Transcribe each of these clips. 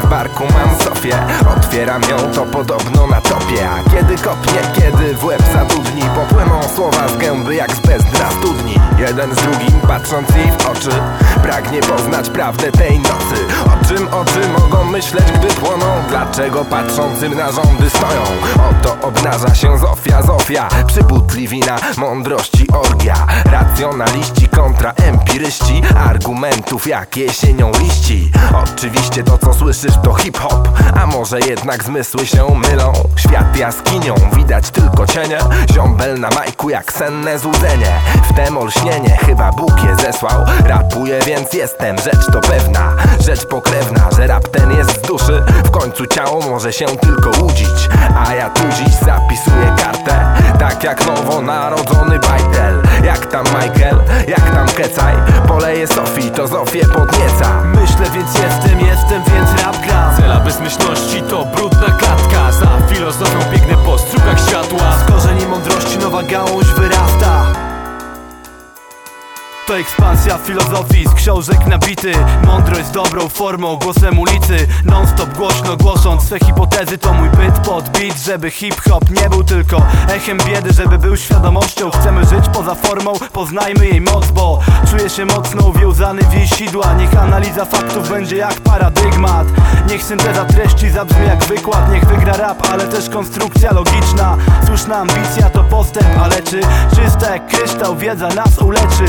W barku, mam Zofię Otwieram ją, to podobno na topie. A kiedy kopnie, kiedy w łeb zadudni Popłyną słowa z gęby jak z bezdna studni. Jeden z drugim patrząc jej w oczy Pragnie poznać prawdę tej nocy. O czym oczy mogą myśleć, gdy płoną? Dlaczego patrzącym na rządy stoją? Oto obnaża się Zofia, Zofia Przy butli wina, mądrości orgia. Racjonaliści kontra empiryści Argumentów jak jesienią liści. Oczywiście to co słyszysz to hip-hop A może jednak zmysły się mylą. Świat jaskinią, widać tylko cienie. Ziombel na majku jak senne złudzenie. W tem olśnienie chyba Bóg je zesłał. Rapuję więc jestem, rzecz to pewna. Rzecz pokrewna, że rap ten jest z duszy. W końcu ciało może się tylko łudzić A ja tu dziś zapisuję kartę Tak jak nowonarodzony bajtel. Jak tam Michael, jak tam Kecaj? Poleję Sofii, to Zofię podnieca. Myślę więc jestem, jestem więc rap gram Cela bezmyślności to brudna klatka. Za filozofią biegnę to ekspansja filozofii z książek nabity. Mądrość z dobrą formą, głosem ulicy. Non-stop głośno głosząc swe hipotezy. To mój byt pod beat, żeby hip-hop nie był tylko echem biedy. Żeby był świadomością, chcemy żyć poza formą. Poznajmy jej moc, bo czuję się mocno uwiązany w jej sidła. Niech analiza faktów będzie jak paradygmat. Niech synteza treści zabrzmi jak wykład Niech wygra rap, ale też konstrukcja logiczna. Słuszna ambicja to postęp, ale czy czysta jak kryształ wiedza nas uleczy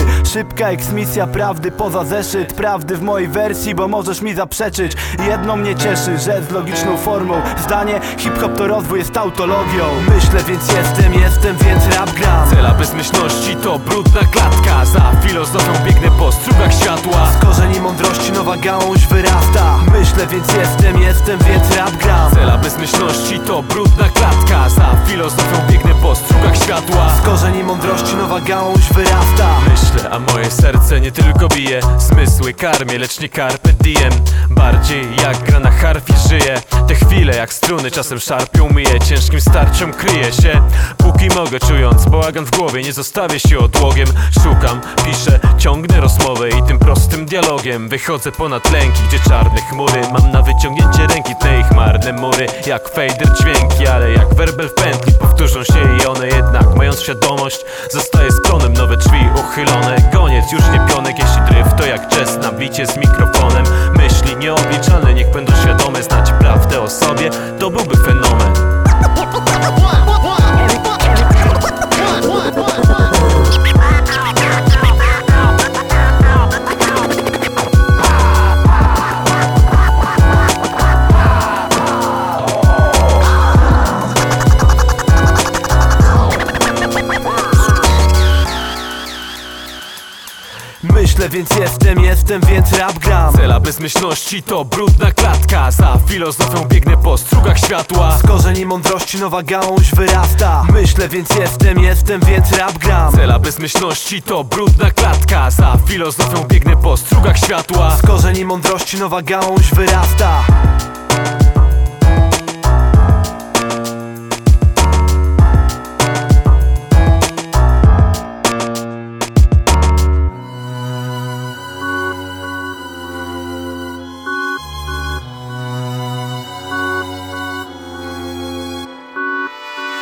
Szybka eksmisja prawdy poza zeszyt Prawdy w mojej wersji, bo możesz mi zaprzeczyć. Jedno mnie cieszy, że z logiczną formą. Zdanie hip-hop to rozwój jest tautologią. Myślę więc jestem, jestem więc rap gram. Cela bezmyślności to brudna klatka. Za filozofią biegnę po strugach światła. Z korzeni mądrości nowa gałąź wyrasta. Myślę więc jestem, jestem więc rap gram. Cela bezmyślności to brudna klatka. Za filozofią biegnę po strugach światła. Z korzeni mądrości nowa gałąź wyrasta said it's serce nie tylko bije Zmysły karmię, lecz nie carpe diem. Bardziej jak gra na harfie żyje. Te chwile jak struny czasem szarpią myje Ciężkim starciom kryje się. Póki mogę czując bałagan w głowie Nie zostawię się odłogiem. Szukam, piszę, ciągnę rozmowę I tym prostym dialogiem. Wychodzę ponad lęki, gdzie czarne chmury. Mam na wyciągnięcie ręki te ich marne mury. Jak fejder dźwięki, ale jak werbel w pętli. Powtórzą się i one jednak Mając świadomość, zostaje z Nowe drzwi uchylone, koniec już nie pionek Jeśli dryf to jak jazz na bicie z mikrofonem. Myśli nieobliczalne, niech będą świadome Znać prawdę o sobie, to byłby fenomen Myślę więc jestem, jestem więc rap gram. Cela bezmyślności to brudna klatka. Za filozofią biegnę po strugach światła. Z korzeni mądrości nowa gałąź wyrasta. Myślę więc jestem, jestem więc rap gram. Cela bezmyślności to brudna klatka. Za filozofią biegnę po strugach światła. Z korzeni mądrości nowa gałąź wyrasta